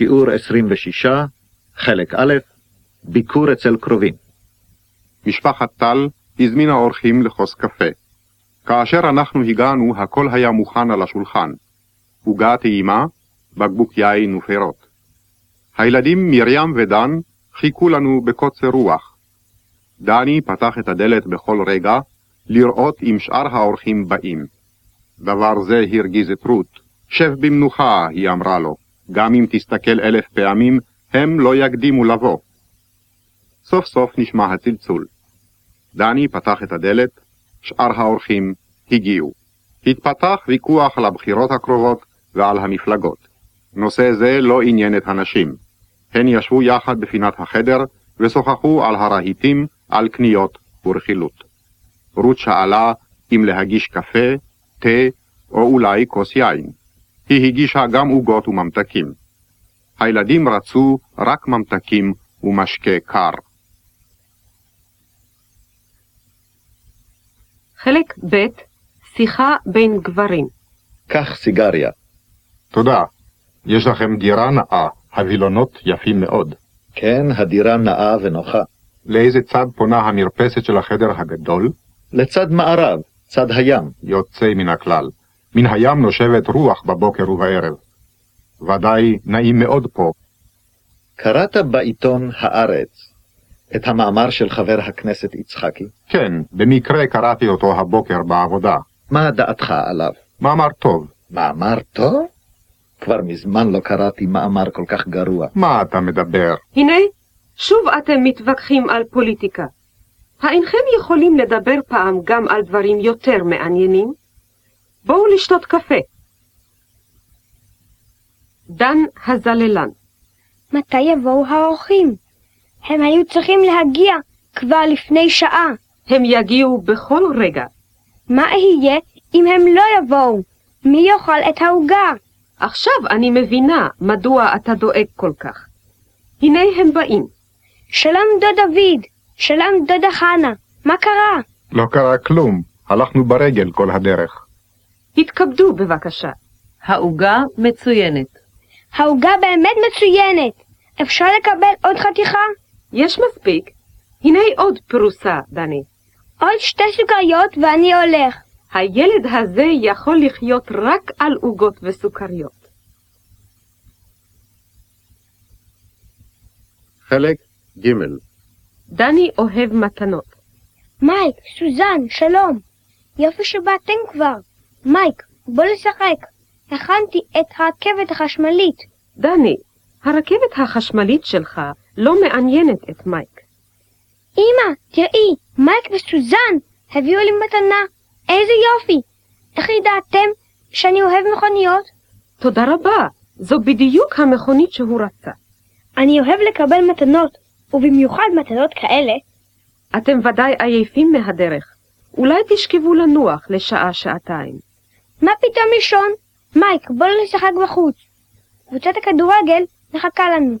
שיעור 26, חלק א', ביקור אצל קרובים. משפחת טל הזמינה אורחים לכוס קפה. כאשר אנחנו הגענו, הכל היה מוכן על השולחן. עוגה טעימה, בקבוק יין ופירות. הילדים מרים ודן חיכו לנו בקוצר רוח. דני פתח את הדלת בכל רגע, לראות אם שאר האורחים באים. דבר זה הרגיז את רות. שב במנוחה, היא אמרה לו. גם אם תסתכל אלף פעמים, הם לא יקדימו לבוא. סוף סוף נשמע הצלצול. דני פתח את הדלת, שאר האורחים הגיעו. התפתח ויכוח על הבחירות הקרובות ועל המפלגות. נושא זה לא עניין את הנשים. הן ישבו יחד בפינת החדר ושוחחו על הרהיטים, על קניות ורכילות. רות שאלה אם להגיש קפה, תה או אולי כוס יין. היא הגישה גם עוגות וממתקים. הילדים רצו רק ממתקים ומשקה קר. חלק ב' שיחה בין גברים. קח סיגריה. תודה. יש לכם דירה נאה, הווילונות יפים מאוד. כן, הדירה נאה ונוחה. לאיזה צד פונה המרפסת של החדר הגדול? לצד מערב, צד הים. יוצא מן הכלל. מן הים נושבת רוח בבוקר ובערב. ודאי נעים מאוד פה. קראת בעיתון הארץ את המאמר של חבר הכנסת יצחקי? כן, במקרה קראתי אותו הבוקר בעבודה. מה דעתך עליו? מאמר טוב. מאמר טוב? כבר מזמן לא קראתי מאמר כל כך גרוע. מה אתה מדבר? הנה, שוב אתם מתווכחים על פוליטיקה. האינכם יכולים לדבר פעם גם על דברים יותר מעניינים? בואו לשתות קפה. דן הזללן מתי יבואו האורחים? הם היו צריכים להגיע כבר לפני שעה. הם יגיעו בכל רגע. מה יהיה אם הם לא יבואו? מי יאכל את העוגה? עכשיו אני מבינה מדוע אתה דואג כל כך. הנה הם באים. שלום דוד דוד, שלום דודה חנה, מה קרה? לא קרה כלום. הלכנו ברגל כל הדרך. התכבדו בבקשה. העוגה מצוינת. העוגה באמת מצוינת. אפשר לקבל עוד חתיכה? יש מספיק. הנה עוד פרוסה, דני. עוד שתי סוכריות ואני הולך. הילד הזה יכול לחיות רק על עוגות וסוכריות. חלק ג' דני אוהב מתנות. מייק, סוזן, שלום. יופי שבאתם כבר. מייק, בוא לשחק. הכנתי את הרכבת החשמלית. דני, הרכבת החשמלית שלך לא מעניינת את מייק. אמא, תראי, מייק וסוזן הביאו לי מתנה. איזה יופי. איך ידעתם שאני אוהב מכוניות? תודה רבה, זו בדיוק המכונית שהוא רצה. אני אוהב לקבל מתנות, ובמיוחד מתנות כאלה. אתם ודאי עייפים מהדרך. אולי תשכבו לנוח לשעה-שעתיים. מה פתאום לישון? מייק, בוא נשחק בחוץ. קבוצת הכדורגל מחכה לנו.